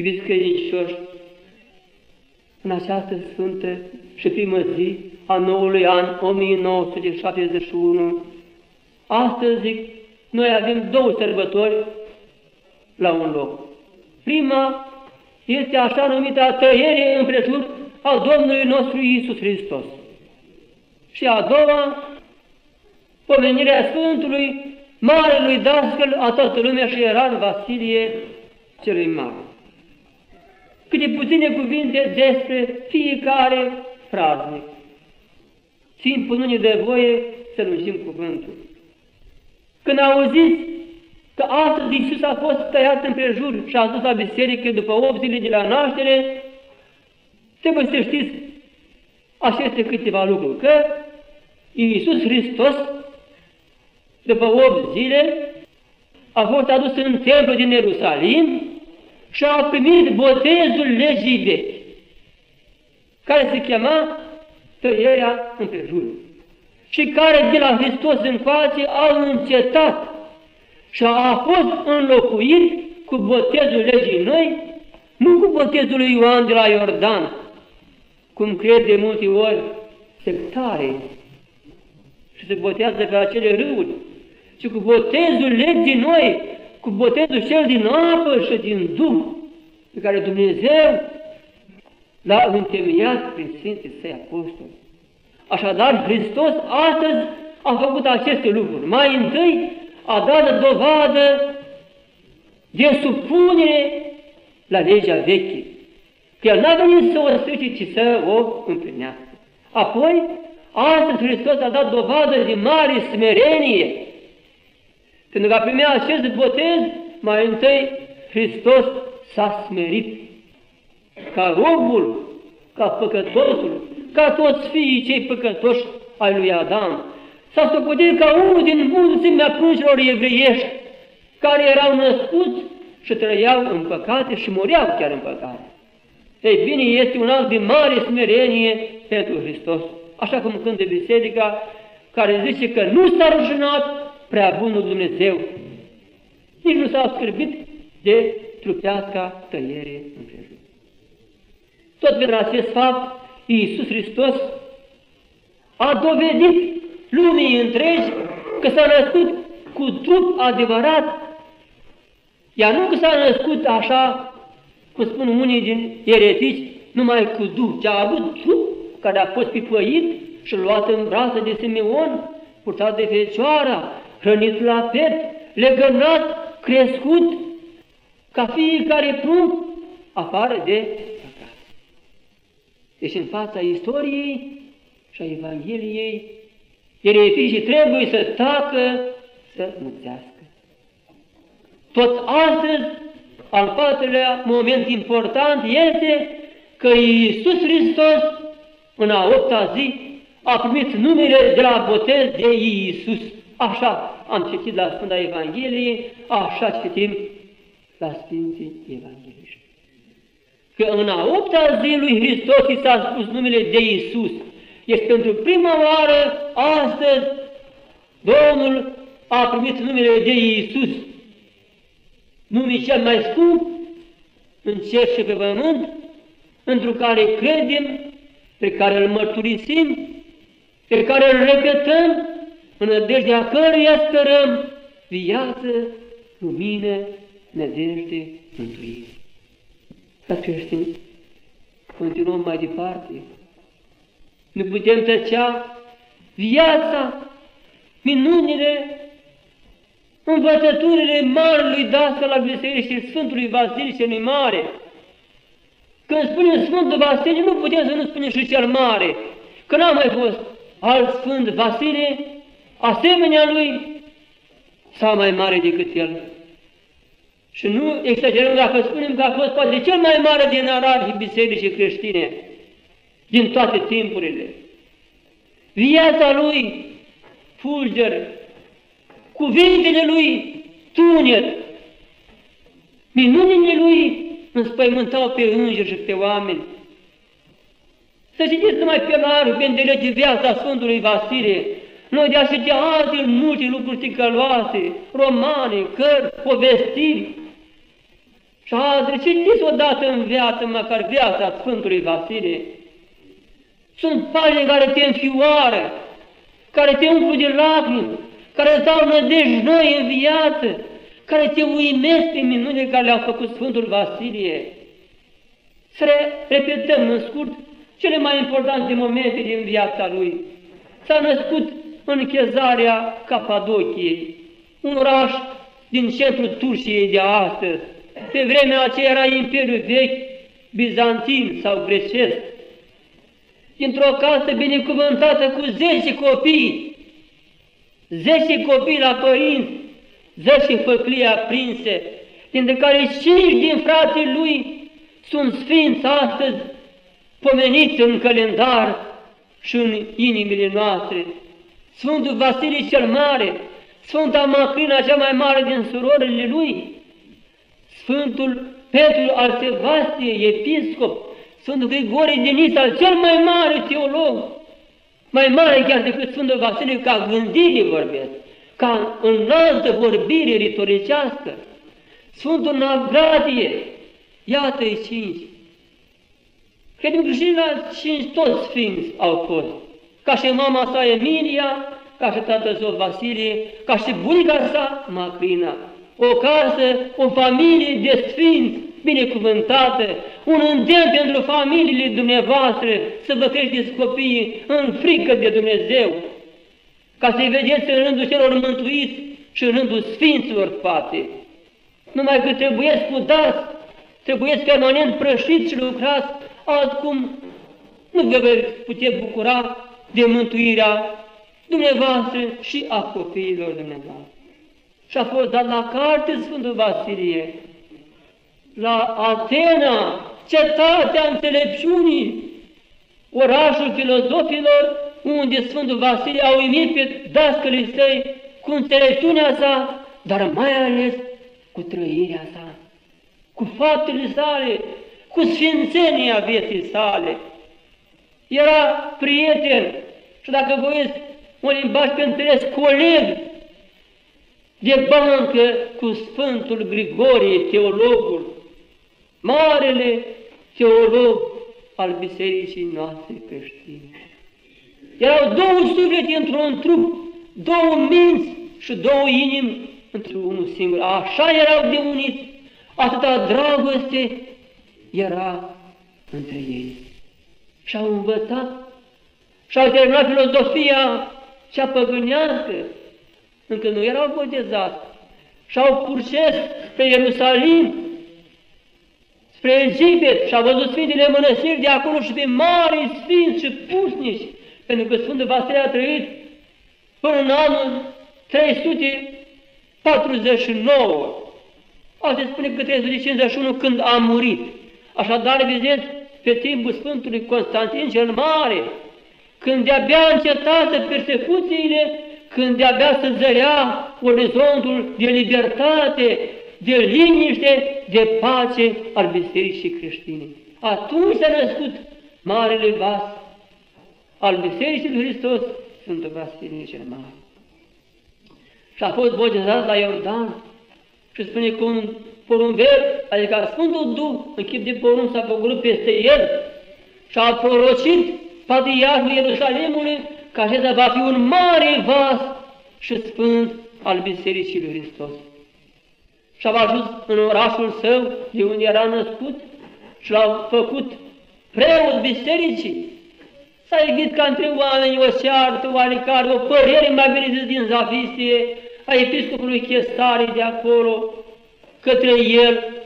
Iubiți credincioși, în această sfântă și primă zi a noului an 1971, astăzi zic, noi avem două sărbători la un loc. Prima este așa numită tăiere împrejur al Domnului nostru Iisus Hristos. Și a doua, pomenirea Sfântului Marelui Dascăl a toată lumea și era Vasilie celui Mare. Câte puține cuvinte despre fiecare praznic. Țin punânii de voie să lungim cuvântul. Când auziți că astăzi Iisus a fost tăiat împrejur și a dus la biserică după 8 zile de la naștere, trebuie să știți aceste câteva lucruri, că Iisus Hristos, după 8 zile, a fost adus în templu din Ierusalim și a primit botezul legii vechi, care se chema tăierea împrejurul și care de la Hristos încoace au încetat și a fost înlocuit cu botezul legii noi, nu cu botezul lui Ioan de la Iordan, cum cred de multe ori sectare și se botează pe acele râuri, ci cu botezul legii noi, cu botezul cel din apă și din Duh, pe care Dumnezeu l-a întemeiat prin Sfinții Săi Apostoli. Așadar, Hristos astăzi a făcut aceste lucruri. Mai întâi a dat dovadă de supunere la legea veche. Că El n-a venit să o strice, ci să o împlinească. Apoi, astăzi Hristos a dat dovadă de mare smerenie. Când a primit acest botez, mai întâi Hristos s-a smerit ca robul, ca păcătosul, ca toți fiii cei păcătoși ai lui Adam. S-a socotit ca unul din mulțimea pruncelor evreiești care erau născuți și trăiau în păcate și mureau chiar în păcate. Ei bine, este un alt de mare smerenie pentru Hristos. Așa cum cântă biserica, care zice că nu s-a rușinat prea bunul Dumnezeu. Nici nu s-a scârbit de trupească tăiere împrejur. Tot pentru acest fapt, Iisus Hristos a dovedit lumii întregi că s-a născut cu trup adevărat, iar nu că s-a născut așa, cum spun unii din eretici, numai cu Duh, ci a avut trup care a fost pipăit și luat în brațe de Simeon, purtat de Fecioara, hrănit la pet, legănat, crescut, ca fiecare prunc, afară de păcat. Deci în fața istoriei și a Evangheliei, ereticii trebuie să tacă, să muțească. Tot astăzi, al patrulea moment important este că Iisus Hristos, în a opta zi, a primit numele de la botez de Iisus. Așa am citit la Sfânta Evanghelie, așa citim la Sfinții Evangeliști. Că în a opta zi lui Hristos i s-a spus numele de Iisus. Este pentru prima oară, astăzi, Domnul a primit numele de Iisus. Numele cel mai scump în cer și pe pământ, într care credem, pe care îl mărturisim, pe care îl repetăm, în nădejdea căruia sperăm viață, lumină nădejde, mântuire. Ca creștini, continuăm mai departe. Nu putem tăcea viața, minunile, învățăturile marului dască la Bisericii Sfântului Vasil celui Mare. Când spunem Sfântul Vasile, nu putem să nu spunem și cel Mare, că n-a mai fost alt Sfânt Vasile, asemenea lui, sau mai mare decât el. Și nu exagerăm dacă spunem că a fost poate cel mai mare din arabii bisericii creștine din toate timpurile. Viața lui fulger, cuvintele lui tunet, minunile lui înspăimântau pe îngeri și pe oameni. Să citiți numai pe larg, pe îndelege viața Sfântului Vasile, noi de așa de alte multe lucruri ticăloase, romane, cărți, povestiri, Și a citiți odată în viață, măcar viața Sfântului Vasile. Sunt pagini care te înfioară, care te umplu de lacrimi, care îți dau nădejdi noi în viață, care te uimesc pe minunile care le-a făcut Sfântul Vasilie. Să repetăm în scurt cele mai importante momente din viața lui. S-a născut în chezarea Capadociei, un oraș din centrul Turciei de astăzi. Pe vremea aceea era Imperiul Vechi, bizantin sau grecesc. Dintr-o casă binecuvântată cu zece copii, zece copii la părinți, zece făclii aprinse, dintre care cinci din frații lui sunt sfinți astăzi, pomeniți în calendar și în inimile noastre. Sfântul Vasilii cel Mare, Sfânta Macrina cea mai mare din surorile lui, Sfântul Petru al Sebastiei, episcop, Sfântul Grigorie de Nisa, cel mai mare teolog, mai mare chiar decât Sfântul Vasilie, ca gândire vorbesc, ca înaltă vorbire ritoricească, Sfântul Navradie, iată-i cinci. Credem că și la cinci toți sfinți au fost, ca și mama sa Emilia, ca și tatăl său Vasilie, ca și bunica sa Macrina. O casă, o familie de sfinți binecuvântată, un îndemn pentru familiile dumneavoastră să vă creșteți copiii în frică de Dumnezeu, ca să-i vedeți în rândul celor mântuiți și în rândul Sfinților fate. Numai că trebuie scudați, trebuie permanent prășiți și lucrați, altcum nu vă veți putea bucura de mântuirea dumneavoastră și a copiilor dumneavoastră. Și a fost dat la carte Sfântul Vasilie, la Atena, cetatea înțelepciunii, orașul filozofilor, unde Sfântul Vasilie a uimit pe dascălii săi cu înțelepciunea sa, dar mai ales cu trăirea sa, cu faptele sale, cu sfințenia vieții sale. Era prieten și dacă voiți un limbaj pe înțeles, coleg de bancă cu Sfântul Grigorie, teologul, marele teolog al bisericii noastre creștine. Erau două suflete într-un trup, două minți și două inimi într-unul singur. Așa erau de uniți, atâta dragoste era între ei. Și au învățat și au terminat filozofia cea păgânească, încă nu erau botezați, și au purces pe Ierusalim, spre Egipet și au văzut Sfintele Mănăstiri de acolo și pe mari sfinți și pusnici, pentru că Sfântul Vasile a trăit până în anul 349. Alte spune că 351 când a murit. Așadar, vedeți, pe timpul Sfântului Constantin cel Mare, când de-abia încetat persecuțiile, când de-abia se zărea orizontul de libertate, de liniște, de pace al Bisericii creștine. Atunci s-a născut Marele Vas al Bisericii lui Hristos, Sfântul Vasilie cel Mare. Și a fost botezat la Iordan și spune că un porumbel, adică Sfântul Duh, în chip de porumb s-a făcut peste el și a prorocit patriarhul Ierusalimului că acesta va fi un mare vas și sfânt al Bisericii lui Hristos. Și a ajuns în orașul său, de unde era născut, și l-a făcut preot bisericii. S-a iubit ca între oameni o ceartă, oarecare, o părere mai bine zis din Zavistie, a episcopului Chestari de acolo, către el,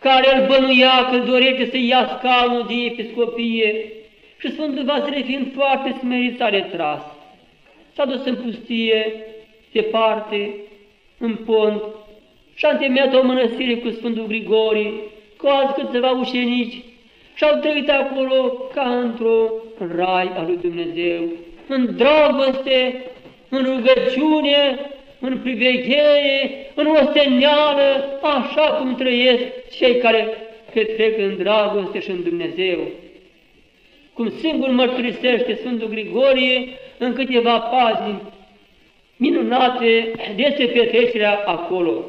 care îl bănuia că dorește să ia scaunul de episcopie, și Sfântul Vasile, fiind foarte smerit, s-a retras. S-a dus în pustie, departe, în pont, și a întemeiat o mănăstire cu Sfântul Grigorie, cu alți câțiva ușenici, și au trăit acolo ca într-o rai al lui Dumnezeu, în dragoste, în rugăciune, în priveghere, în osteneală, așa cum trăiesc cei care petrec în dragoste și în Dumnezeu cum singur mărturisește Sfântul Grigorie în câteva pagini minunate despre petrecerea acolo.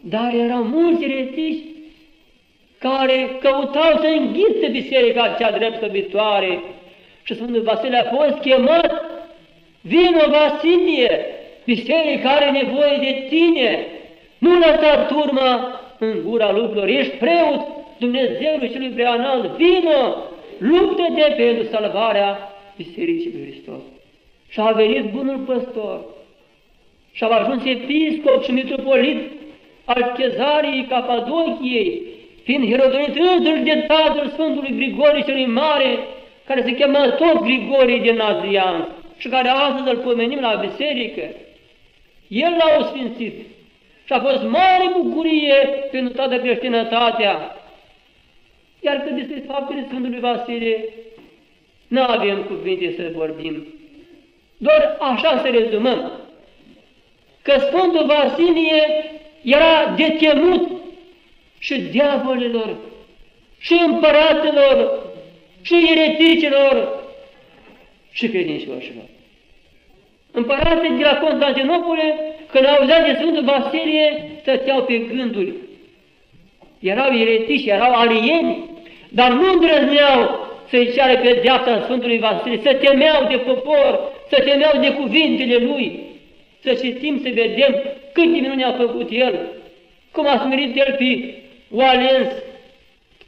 Dar erau mulți eretici care căutau să înghițe biserica cea dreptăvitoare. Și Sfântul Vasile a fost chemat, vină Vasilie, biserica are nevoie de tine, nu lăsa turma în gura lucrurilor, ești preot, Dumnezeului celui preanalt, vină, luptă-te pentru salvarea Bisericii lui Hristos. Și a venit bunul păstor și a ajuns episcop și mitropolit al Chezarii Capadochiei, fiind hirodonit însăși de tatăl Sfântului Grigorie celui Mare, care se cheamă tot Grigorie din Nazian și care astăzi îl pomenim la biserică. El l-a osfințit și a fost mare bucurie pentru toată creștinătatea. Iar când este faptele Sfântului Vasile, nu avem cuvinte să vorbim. Doar așa să rezumăm, că Sfântul Vasilie era de temut și diavolilor, și împăratelor, și ereticilor, și credincioșilor. Împărații de la Constantinopole, când auzeau de Sfântul Vasilie, stăteau pe gânduri. Erau eretici, erau alieni, dar nu îndrăzneau să-i ceară pe deapta Sfântului Vasilie, să temeau de popor, să temeau de cuvintele lui, să citim, să vedem câte minuni a făcut el, cum a smerit el pe Oalens,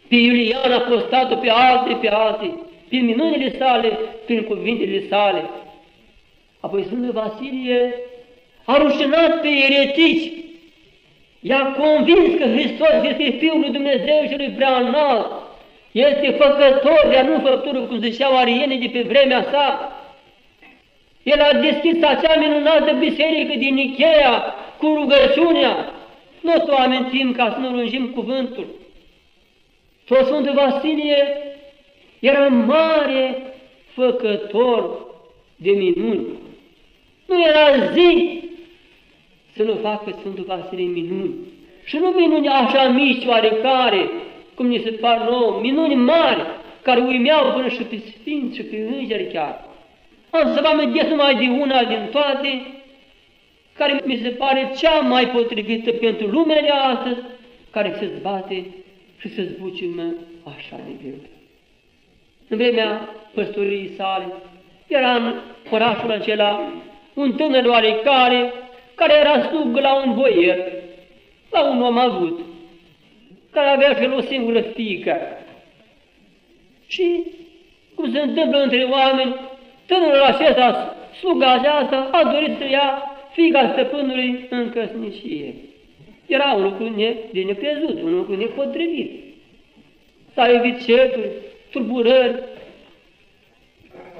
pe Iulian Apostatul, pe alte, pe alte, prin minunile sale, prin cuvintele sale. Apoi Sfântul Vasilie a rușinat pe eretici, i-a convins că Hristos este Fiul lui Dumnezeu și lui prea înalt, este făcător, de nu făptură, cum ziceau arienii de pe vremea sa, el a deschis acea minunată biserică din Ikea cu rugăciunea. Nu o să o amintim ca să nu lungim cuvântul. Tot Sfântul Vasilie era mare făcător de minuni. Nu era zi să nu facă Sfântul Vasilie minuni. Și nu minuni așa mici oarecare, cum ni se par nouă, minuni mari, care uimeau până și pe sfinți și pe îngeri chiar. Am să vă amintesc numai de una din toate, care mi se pare cea mai potrivită pentru lumea de astăzi, care se zbate și se zbuciumă așa de greu. În vremea păstoriei sale, era în orașul acela un tânăr oarecare, care era slug la un boier, la un om avut, care avea și el o singură fiică. Și, cum se întâmplă între oameni, Tânărul acesta, sluga aceasta, a dorit să ia fica stăpânului în căsnicie. Era un lucru ne, de necrezut, un lucru nepotrivit. S-a evit certuri, tulburări,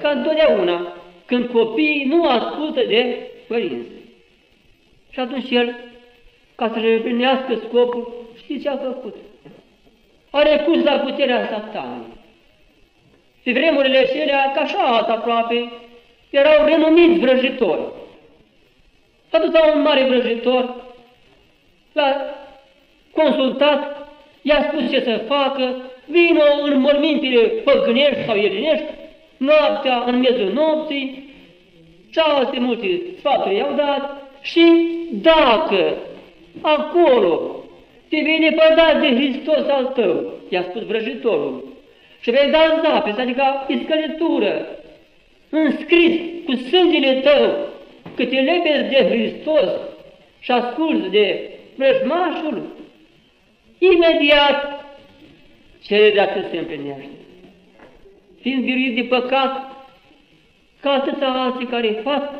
ca întotdeauna, când copiii nu ascultă de părinți. Și atunci el, ca să reprinească scopul, știți ce a făcut? A recurs la puterea satanului. Pe vremurile acelea, ca așa alta aproape, erau renumiți vrăjitori. Atâta un mare vrăjitor l-a consultat, i-a spus ce să facă, vină în mormintele păgânești sau elinești, noaptea, în miezul nopții, și alte multe sfaturi i-au dat și dacă acolo te vei lepăda de Hristos al tău, i-a spus vrăjitorul, și vei da în zapes, adică iscăletură, înscris cu sângele tău, că te lepezi de Hristos și asculți de vrăjmașul, imediat cererea să se împlinește. Fiind biruit de păcat, ca atâția alții care fac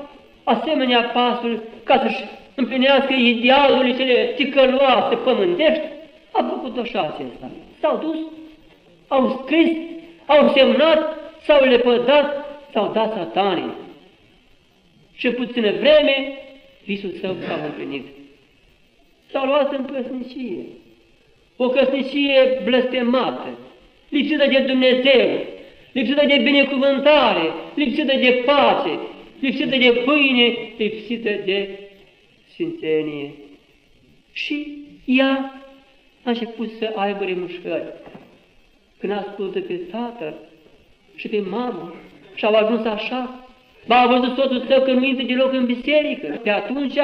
asemenea pasul ca să-și împlinească idealurile cele ticăloase pământești, a făcut-o și acesta. S-au dus au scris, au semnat, s-au lepădat, s-au dat satanii. Și puțină vreme, visul său s-a împlinit. S-au luat în căsnicie. O căsnicie blestemată, lipsită de Dumnezeu, lipsită de binecuvântare, lipsită de pace, lipsită de pâine, lipsită de sfințenie. Și ea a început să aibă remușcări când ascultă pe tatăl și pe mamă și au ajuns așa, Ba a văzut soțul tău că nu intră deloc în biserică. Pe atunci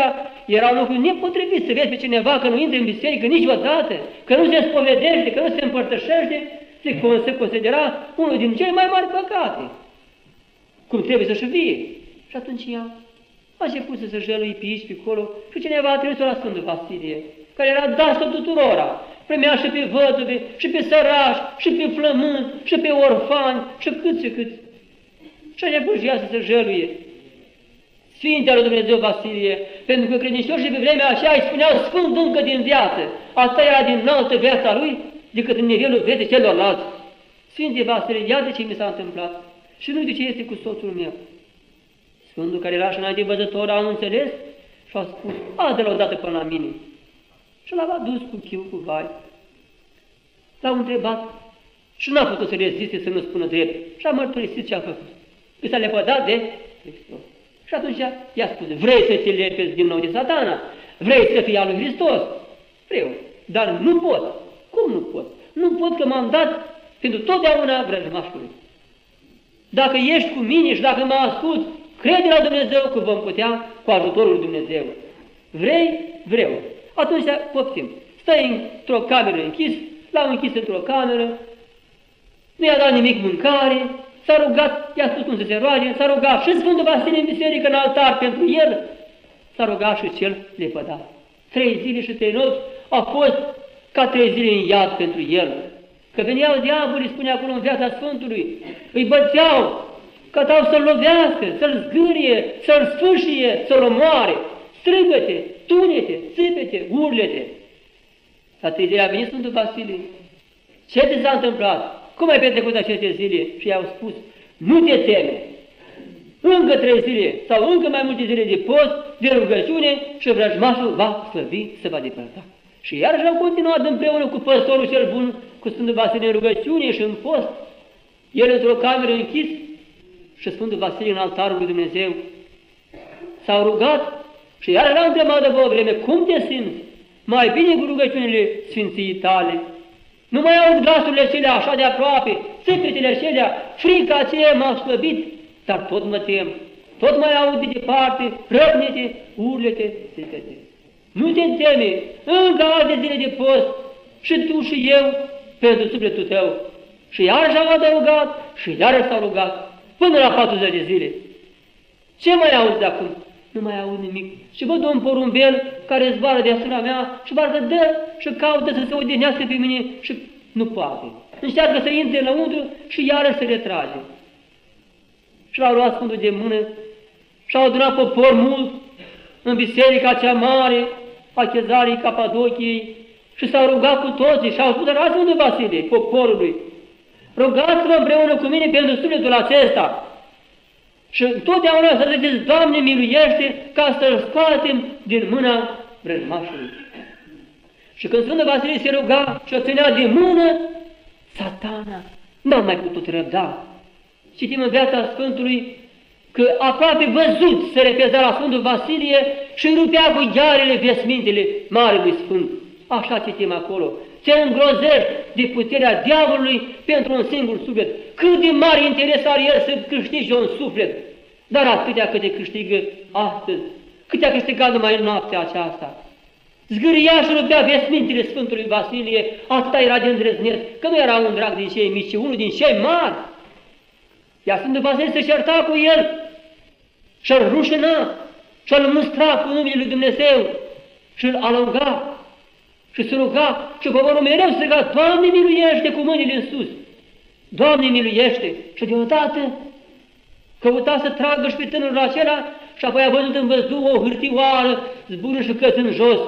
era lucru nepotrivit să vezi pe cineva că nu intră în biserică niciodată, că nu se spovedește, că nu se împărtășește, se considera unul din cele mai mari păcate. Cum trebuie să-și vie. Și atunci ea a început să se jălui pe aici, pe acolo, și cineva a trimis-o la Sfântul Vasilie, care era dască tuturora, primea și pe văduve, și pe sărași, și pe flămâni, și pe orfani, și cât și cât. Și a început și ea să se jăluie. Sfintele lui Dumnezeu Vasilie, pentru că credincioșii pe vremea așa îi spuneau Sfânt încă din viață. Asta era din înaltă viața lui decât în nivelul vieții celorlalți. Sfinte Vasilie, iată ce mi s-a întâmplat. Și nu de ce este cu soțul meu. Sfântul care era și înainte văzător a înțeles și a spus, adă-l odată până la mine. Și l-a adus cu chiu, cu vai. L-au întrebat și n-a putut să reziste să nu spună drept. Și a mărturisit ce a făcut. Că s-a lepădat de Hristos. Și atunci i-a spus, vrei să te lepezi din nou de satana? Vrei să fii al lui Hristos? Vreau, dar nu pot. Cum nu pot? Nu pot că m-am dat pentru totdeauna vrăjmașului. Dacă ești cu mine și dacă mă ascult, crede la Dumnezeu că vom putea cu ajutorul lui Dumnezeu. Vrei? Vreau. Atunci poftim. Stai într-o cameră închis, l-au închis într-o cameră, nu i-a dat nimic mâncare, s-a rugat, i-a spus cum să se roage, s-a rugat și Sfântul Vasile în biserică, în altar pentru el, s-a rugat și cel lepădat. Trei zile și trei nopți au fost ca trei zile în iad pentru el. Că veneau diavolii, spune acolo în viața Sfântului, îi băteau, cătau să-l lovească, să-l zgârie, să-l sfâșie, să-l omoare. Strigă-te, tune-te, țipete, urlete. La trei zile a venit Sfântul Vasile. Ce ți s-a întâmplat? Cum ai petrecut aceste zile? Și i-au spus, nu te teme. Încă trei zile sau încă mai multe zile de post, de rugăciune și vrăjmașul va slăvi, se va depărta. Și iarăși au continuat împreună cu păstorul cel bun, cu Sfântul Vasile în rugăciune și în post. El într-o cameră închis și Sfântul Vasile în altarul lui Dumnezeu. S-au rugat și iarăși l-au întrebat de o vreme, cum te simți? Mai bine cu rugăciunile Sfinții tale. Nu mai aud glasurile cele așa de aproape, țipetele acelea, frica aceea m-a slăbit, dar tot mă tem. Tot mai aud de departe, răbnete, urlete, țipete. Nu te teme, încă alte zile de post, și tu și eu, pentru sufletul tău. Și iarăși am adăugat și iarăși s-au rugat, până la 40 de zile. Ce mai auzi de acum? Nu mai aud nimic. Și văd un porumbel care zboară deasupra mea și parcă dă și caută să se odihnească pe mine și nu poate. Încearcă să intre înăuntru și iarăși se retrage. Și l-au luat Sfântul de mână și au adunat popor mult în biserica cea mare a Chezarii Capadociei și s-au rugat cu toții și au spus, Rați unde Vasile, poporului, rugați-vă împreună cu mine pentru sufletul acesta. Și totdeauna să ziceți, Doamne, miluiește ca să-l scoatem din mâna vrăjmașului. Și când Sfântul Vasile se ruga și o ținea de mână, satana n-a mai putut răbda. Citim în viața Sfântului că aproape văzut se repeza la Sfântul Vasilie și rupea cu ghearele vesmintele Marelui Sfânt. Așa citim acolo. Se îngrozești de puterea diavolului pentru un singur suflet. Cât de mare interes are el să câștige un suflet, dar atâtea câte câștigă astăzi, câte a câștigat numai în noaptea aceasta. Zgâria și rupea vesmintele Sfântului Vasilie, atâta era de îndrăzneț, că nu era un drag din cei mici, ci unul din cei mari. Iar Sfântul Vasile se certa cu el și-l rușina și-l mâstra cu numele Lui Dumnezeu și-l alăuga și se ruga și poporul mereu se ruga, Doamne miluiește cu mâinile în sus, Doamne miluiește și deodată căuta să tragă și pe tânărul acela și apoi a văzut în văzduh o hârtioară zbură și căzând jos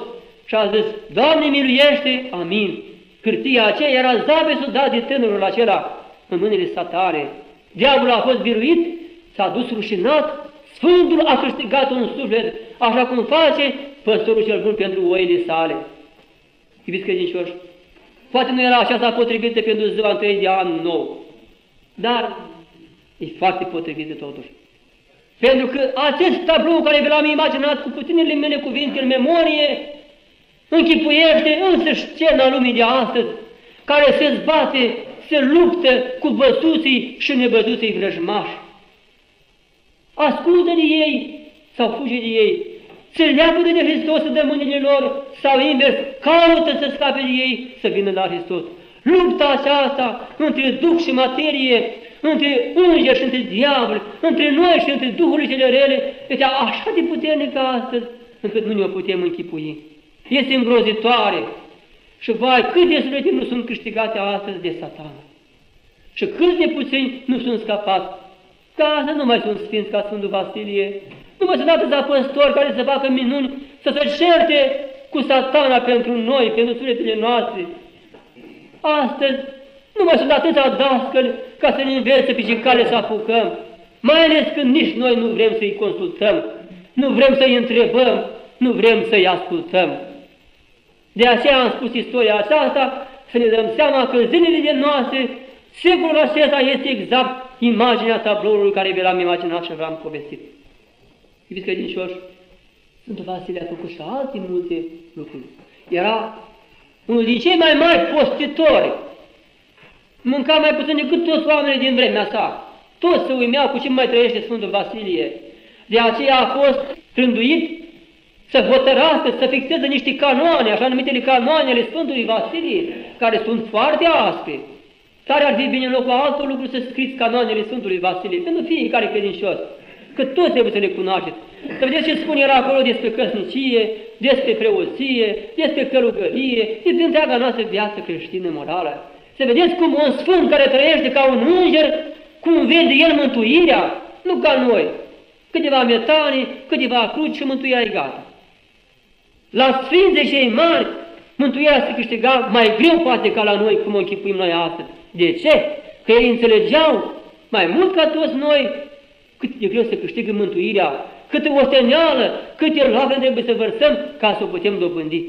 și a zis, Doamne miluiește, amin. Hârtia aceea era zabesul dat de tânărul acela în mâinile satare. Diavolul a fost biruit, s-a dus rușinat Sfântul a câștigat un suflet, așa cum face păstorul cel bun pentru oile sale. Iubiți credincioși, poate nu era așa potrivită pentru ziua întâi de an nou, dar e foarte potrivită totuși. Pentru că acest tablou care vi l-am imaginat cu puținele mele cuvinte în memorie, închipuiește însăși scena lumii de astăzi, care se zbate, se luptă cu văzuții și nevăzuții vrăjmași. Ascultă de ei sau fuge de ei, se leagă de Hristos de mâinile lor sau invers, caută să scape de ei să vină la Hristos. Lupta aceasta între Duh și materie, între îngeri și între diavol, între noi și între Duhurile cele rele, este așa de puternică astăzi, încât nu ne-o putem închipui. Este îngrozitoare. Și vai, cât de suflete nu sunt câștigate astăzi de satana. Și cât de puțini nu sunt scapați. Ca asta nu mai sunt sfinți ca Sfântul Vasilie. Nu mai sunt atâția păstori care să facă minuni, să se certe cu satana pentru noi, pentru sufletele noastre. Astăzi nu mai sunt atâția dascăli ca să ne învețe pe ce cale să apucăm, mai ales când nici noi nu vrem să-i consultăm, nu vrem să-i întrebăm, nu vrem să-i ascultăm. De aceea am spus istoria aceasta, să ne dăm seama că zilele de noastre, secolul acesta este exact imaginea tabloului care vi l-am imaginat și v-am povestit. Iubiți credincioși, Sfântul Vasile a făcut și alte multe lucruri. Era unul din cei mai mari postitori. Mânca mai puțin decât toți oamenii din vremea sa. Toți se uimeau cu ce mai trăiește Sfântul Vasilie. De aceea a fost rânduit să hotărască, să fixeze niște canoane, așa numitele canoane ale Sfântului Vasilie, care sunt foarte aspre. Care ar fi bine în locul altor lucruri să scriți canoanele Sfântului Vasilie, pentru fiecare credincios, că toți trebuie să le cunoașteți. Să vedeți ce spune era acolo despre căsnicie, despre preoție, despre călugărie, despre întreaga noastră viață creștină morală. Să vedeți cum un sfânt care trăiește ca un înger, cum vede el mântuirea, nu ca noi. Câteva metane, câteva cruci și mântuirea e gata. La sfințe cei mari, mântuirea se câștiga mai greu poate ca la noi, cum o închipuim noi astăzi. De ce? Că ei înțelegeau mai mult ca toți noi cât de greu să câștigă mântuirea, câtă osteneală, câte lapte trebuie să vărsăm ca să o putem dobândi.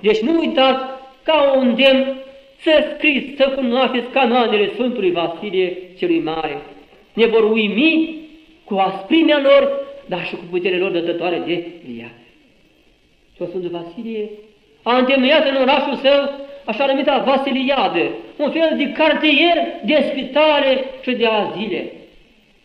Deci nu uitați ca un îndemn să scriți, să cunoașteți canoanele Sfântului Vasilie celui Mare. Ne vor uimi cu asprimea lor, dar și cu puterea lor dătătoare de viață. Și Sfântul Vasilie a întemeiat în orașul său așa numită Vasiliade, un fel de cartier de spitale și de azile.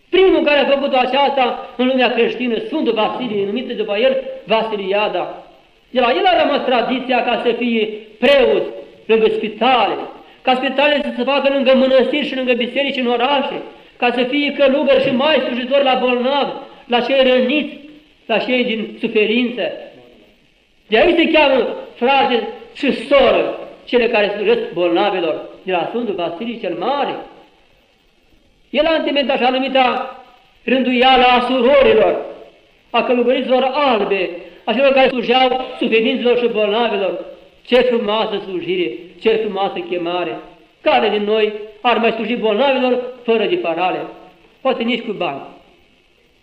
Primul care a făcut aceasta în lumea creștină, Sfântul Vasilie, numită după el Vasiliada. De la el a rămas tradiția ca să fie preot lângă spitale, ca spitale să se facă lângă mănăstiri și lângă biserici în orașe, ca să fie călugări și mai slujitori la bolnavi, la cei răniți, la cei din suferință. De aici se cheamă frate și soră, cele care slujesc bolnavilor, de la Sfântul Vasilie cel Mare. El a întemeiat așa numita rânduiala a surorilor, a călugăriților albe, a celor care slujeau suferinților și bolnavilor. Ce frumoasă slujire, ce frumoasă chemare! Care din noi ar mai sluji bolnavilor fără de parale? Poate nici cu bani.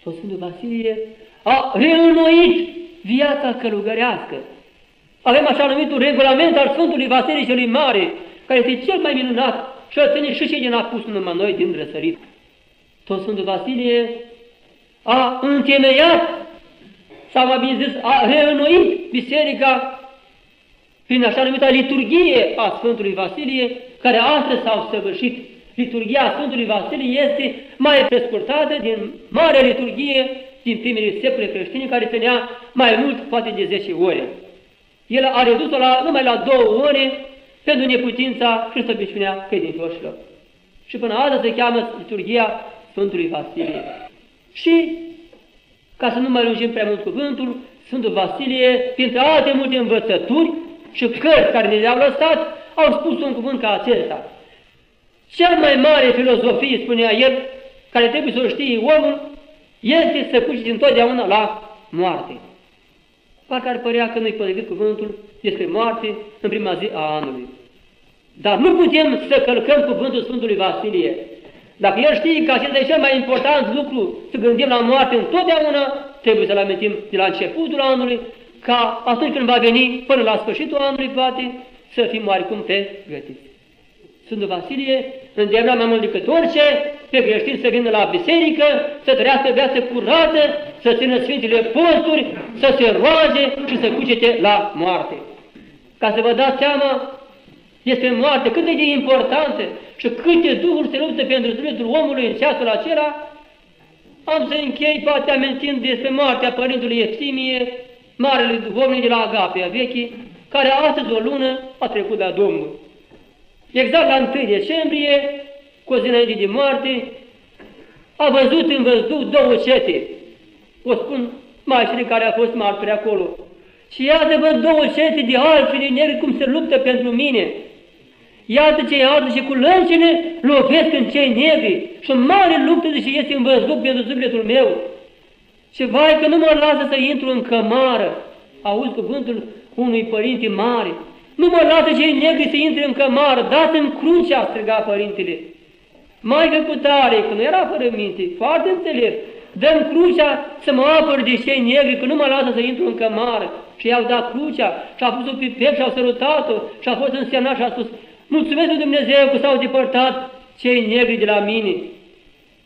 Sau Sfântul Vasilie a reînnoit viața călugărească. Avem așa numitul regulament al Sfântului Vasilie celui Mare, care este cel mai minunat și îl ține și cei din apus numai noi din răsărit. Tot Sfântul Vasilie a întemeiat, sau mai bine zis, a reînnoit biserica prin așa numită liturghie a Sfântului Vasilie, care astăzi s-au săvârșit. Liturghia Sfântului Vasilie este mai prescurtată din mare liturghie din primele secole creștine, care ținea mai mult, poate de 10 ore. El a redus-o la, numai la două ore pentru neputința și slăbiciunea credincioșilor. Și până azi se cheamă liturgia Sfântului Vasilie. Și, ca să nu mai lungim prea mult cuvântul, Sfântul Vasilie, printre alte multe învățături și cărți care ne le-au lăsat, au spus un cuvânt ca acesta. Cea mai mare filozofie, spunea el, care trebuie să o știe omul, este să cuci întotdeauna la moarte. Parcă ar părea că nu-i potrivit cuvântul despre moarte în prima zi a anului. Dar nu putem să călcăm cuvântul Sfântului Vasilie. Dacă el știe că acesta e cel mai important lucru, să gândim la moarte întotdeauna, trebuie să-l amintim de la începutul anului, ca atunci când va veni până la sfârșitul anului, poate, să fim oarecum pregătiți. Sfântul Vasilie îndemna mai mult decât orice pe creștin să vină la biserică, să trăiască viață curată, să țină Sfintele Posturi, să se roage și să cucete la moarte. Ca să vă dați seama despre moarte, cât de importantă și câte duhuri se luptă pentru sufletul omului în ceasul acela, Am să închei poate amintind despre moartea părintului Eftimie, marele duhovnic de la Agapea vechi, care astăzi o lună a trecut la Domnul. Exact la 1 decembrie, cu o zi înainte de moarte, a văzut în văzduh două cete. O spun mașini care a fost martori acolo. Și iată văd două cete de albi și de negri cum se luptă pentru mine. Iată cei albi și cu lăncine lovesc în cei negri și o mare luptă și este în văzduh pentru sufletul meu. Și vai că nu mă lasă să intru în cămară. Auzi cuvântul unui părinte mare. Nu mă lasă cei negri să intre în cămară, dați-mi crucea, striga părintele. Mai cu tare, că nu era fără minte, foarte înțelept. Dăm crucea să mă apăr de cei negri, că nu mă lasă să intru în cămară. Și i-au dat crucea și a pus-o pe piept și au sărutat-o și a fost însemnat și a spus, mulțumesc lui Dumnezeu că s-au depărtat cei negri de la mine.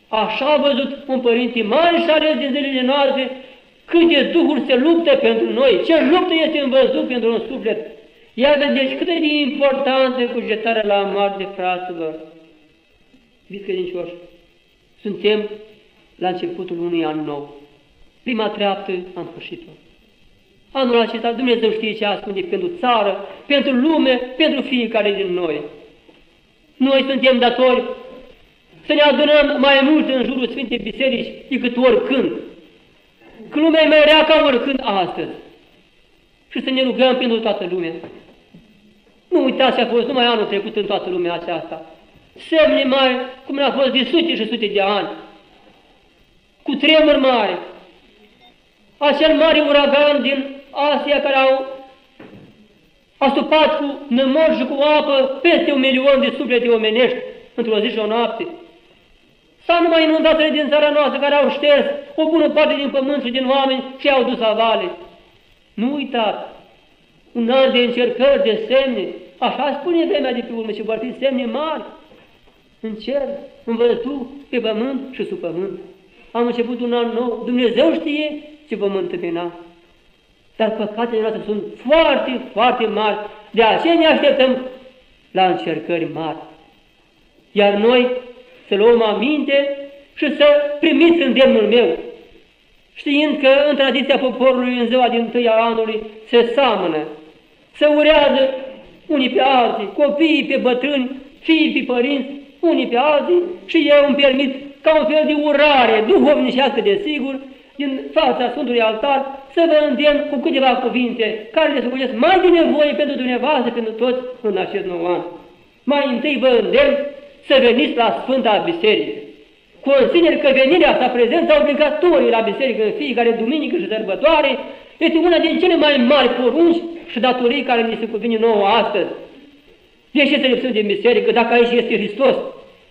Așa a văzut un părinte mare și ales din zilele noastre câte duhuri se luptă pentru noi, ce luptă este în văzut pentru un suflet. Iată deci cât de importantă cugetarea la moarte, fraților. Iubiți credincioși, suntem la începutul unui an nou. Prima treaptă am sfârșit-o. Anul acesta Dumnezeu știe ce ascunde pentru țară, pentru lume, pentru fiecare din noi. Noi suntem datori să ne adunăm mai mult în jurul Sfintei Biserici decât oricând. Că lumea e mai rea ca oricând astăzi. Și să ne rugăm pentru toată lumea. Nu uitați ce a fost numai anul trecut în toată lumea aceasta. Semne mai, cum a fost de sute și sute de ani. Cu tremur mare. Acel mare uragan din Asia care au asupat cu nămor și cu apă peste un milion de suflete omenești într-o zi și o noapte. Sau numai inundațiile din țara noastră care au șters o bună parte din pământ și din oameni și au dus la vale. Nu uitați, un an de încercări, de semne, așa spune vremea de pe urmă și vor fi semne mari în cer, în văzătul, pe pământ și sub pământ. Am început un an nou, Dumnezeu știe ce vom întâmpina. Dar păcatele noastre sunt foarte, foarte mari, de aceea ne așteptăm la încercări mari. Iar noi să luăm aminte și să primiți îndemnul meu, știind că în tradiția poporului în ziua din tâia anului se seamănă, se urează unii pe alții, copiii pe bătrâni, fiii pe părinți, unii pe alții și eu îmi permit ca un fel de urare duhovnicească de sigur, din fața Sfântului Altar, să vă îndemn cu câteva cuvinte care le supunesc mai de nevoie pentru dumneavoastră, pentru toți în acest nou an. Mai întâi vă îndemn să veniți la Sfânta Biserică. Consider că venirea sa, prezența obligatorie la biserică în fiecare duminică și sărbătoare, este una din cele mai mari porunci și datorii care ni se cuvine nouă astăzi. De ce să lipsim din biserică dacă aici este Hristos?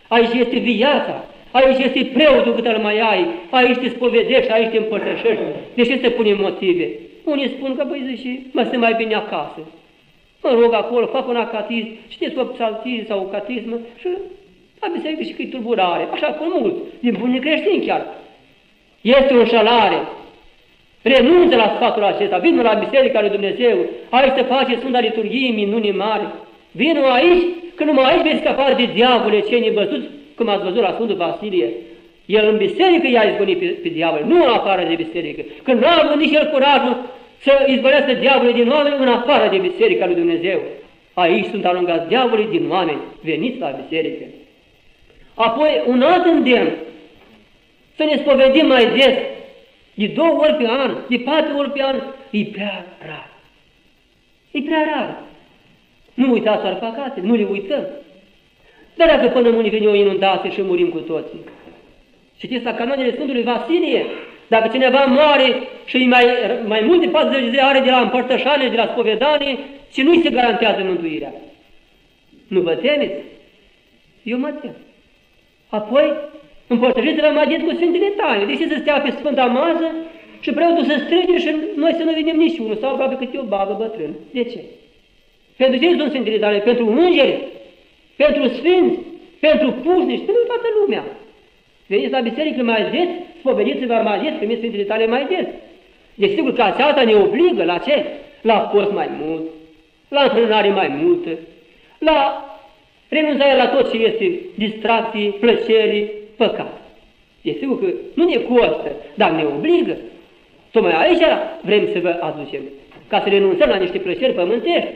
Aici este viața, aici este preotul cât îl mai ai, aici te spovedești, aici te împărtășești. De ce să punem motive? Unii spun că, băi, zice, mă sunt mai bine acasă. Mă rog acolo, fac un acatism, citesc o psaltie sau o catismă și la biserică și că e tulburare, așa cu mult, din bunii creștini chiar. Este o înșalare. Renunță la sfatul acesta, vină la Biserica lui Dumnezeu, aici se face Sfânta Liturghie, minuni mari. Vină aici, că numai aici vei scăpa de diavole cei nebătuți, cum ați văzut la Sfântul Vasilie. El în biserică i-a izgonit pe, pe diavol, nu în afară de biserică. Când nu a avut nici el curajul să izgonească diavolii din oameni în afară de biserica lui Dumnezeu. Aici sunt alungați diavolii din oameni, veniți la biserică. Apoi, un alt îndemn, să ne spovedim mai des, de două ori pe an, de patru ori pe an, e prea rar. E prea rar. Nu uitați doar păcate, nu le uităm. Dar dacă până mâine vine o inundație și murim cu toții. Știți la canoanele Sfântului Vasilie, dacă cineva moare și mai, mai mult de 40 de zile are de la împărtășanie, de la spovedanie, și nu-i se garantează mântuirea. Nu vă temeți? Eu mă tem. Apoi, împărtășiți-vă mai cu Sfintele Taine. De ce să stea pe Sfânta Mază și preotul să strige și noi să nu vedem niciunul sau aproape câte o babă bătrână? De ce? Pentru ce sunt Sfintele Taine? Pentru îngeri, pentru sfinți, pentru pușnici, pentru toată lumea. Veniți la biserică mai des, spovediți-vă mai des, primiți Sfintele Tale mai des. Deci sigur că aceasta ne obligă la ce? La post mai mult, la întrânare mai multă, la renunțarea la tot ce este distracție, plăcere, păcat. E sigur că nu ne costă, dar ne obligă. Tocmai aici vrem să vă aducem, ca să renunțăm la niște plăceri pământești.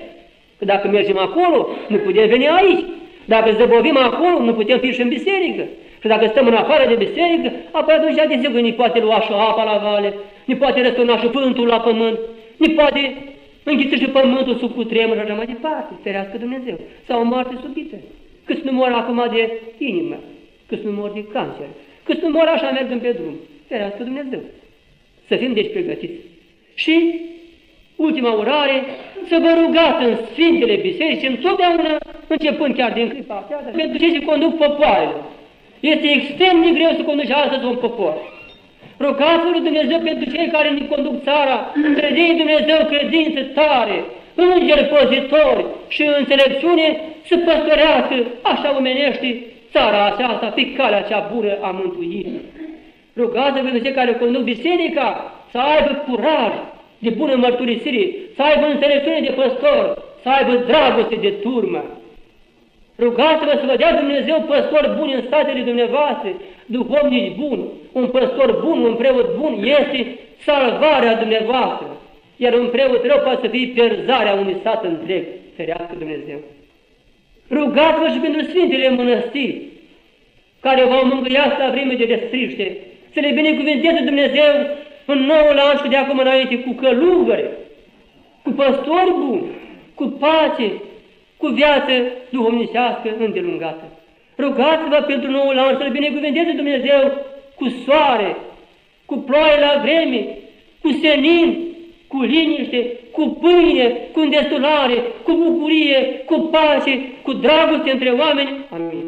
Că dacă mergem acolo, nu putem veni aici. Dacă zăbovim acolo, nu putem fi și în biserică. Și dacă stăm în afară de biserică, apoi atunci de sigur ne poate lua și apa la vale, ne poate răsturna și pântul la pământ, ne poate înghite și pământul sub cutremur și așa mai departe, ferească Dumnezeu. Sau o moarte subită. Câți nu mor acum de inimă, câți nu mor de cancer, câți nu mor așa mergând pe drum, ferească Dumnezeu. Să fim deci pregătiți. Și ultima urare, să vă rugați în Sfintele Biserici, întotdeauna, începând chiar din clipa aceasta, pentru cei ce conduc popoarele. Este extrem de greu să conduci astăzi un popor. Rugați-vă lui Dumnezeu pentru cei care ne conduc țara, credeți Dumnezeu credință tare, îngeri păzitori și înțelepciune să păstorească așa omenește țara aceasta pe calea cea bună a mântuirii. Rugați-vă pentru cei care conduc biserica să aibă curaj de bună mărturisire, să aibă înțelepciune de păstor, să aibă dragoste de turmă. Rugați-vă să vă dea Dumnezeu păstori buni în statele dumneavoastră, duhovnici buni. Un păstor bun, un preot bun este salvarea dumneavoastră. Iar un preot rău poate să fie pierzarea unui sat întreg. Ferească Dumnezeu. Rugați-vă și pentru Sfintele Mănăstiri, care v-au mângâiat la vreme de restriște, să le binecuvânteze Dumnezeu în noul an și de acum înainte cu călugări, cu păstori buni, cu pace, cu viață duhovnicească îndelungată. Rugați-vă pentru noul an să-L binecuvânteze Dumnezeu cu soare, cu ploaie la vreme, cu senin, cu liniște, cu pâine, cu îndestulare, cu bucurie, cu pace, cu dragoste între oameni. Amin.